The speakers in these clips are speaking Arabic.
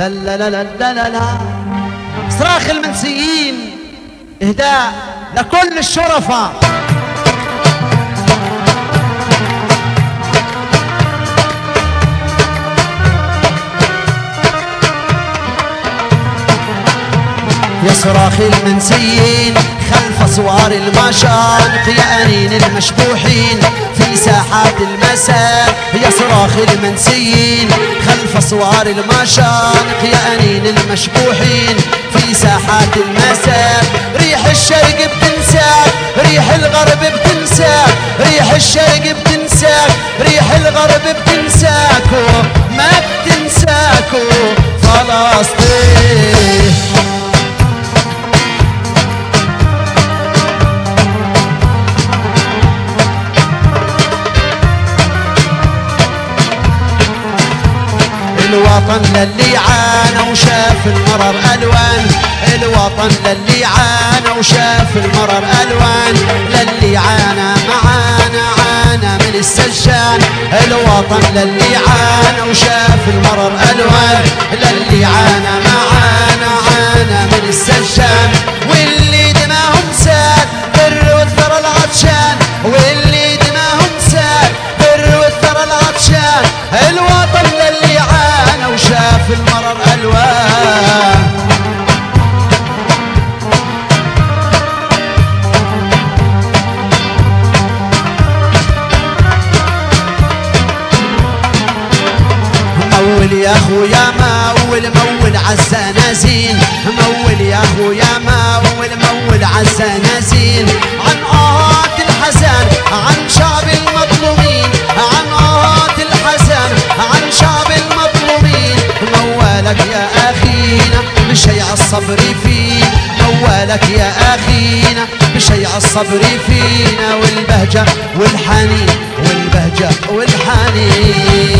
لا لا لا لا لا لا صراخ المنسيين إهداء لكل الشرفاء. يا صراخ المنسيين خلف اسوار المشانق يا انين المشبوحين في ساحات المساء. يا صراخ المنسيين اسوار المشانق يا أنين المشبوحين في ساحات المساء. الوطن للي عانى وشاف المرر ألوان. الوطن للي عانى وشاف المرر ألوان. للي عانى معانا عانى من السجان. الوطن للي عانى وشاف المرر ألوان. للي مول يا أخويا مول مول عالزنازين مول يا أخويا مول مول عالزنازين عن آهات الحزن عن شعب المظلومين. عن آهات الحزن عن شعب المظلومين. موالك يا اخينا بشيع الصبر فينا. موالك يا اخينا بشيع الصبر فينا. والبهجة والحنين والبهجة والحنين.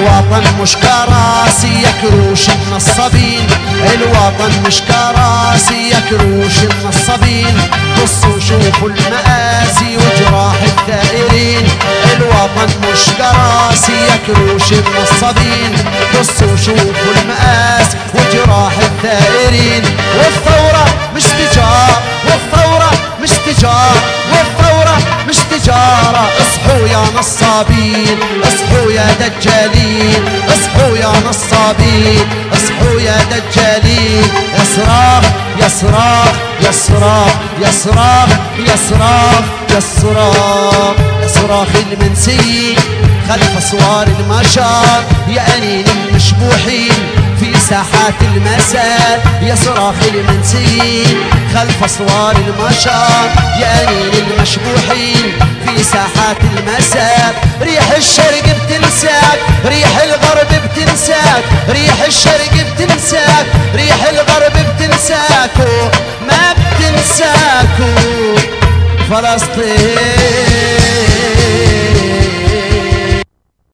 الوطن مش كراسي يا كروش النصابين الوطن مش كراسي يا كروش النصابين بصوا شوفوا المآسي وجراح الثائرين. الوطن مش كراسي يا كروش النصابين بصوا شوفوا المآسي وجراح الثائرين. والثورة مش تجار والثورة مش تجار والثورة مش تجارة اصحوا يا نصابين اصحوا يا دجالين اصحوا يا نصابين اصحوا يا دجالين صراخ يا صراخ يا صراخ يا صراخ المنسيين خلف اسوار المشار يا أنين المشبوحين في ساحات المساء. يا صراخ المنسيين خلف اسوار المشار يا fraco, falasteiro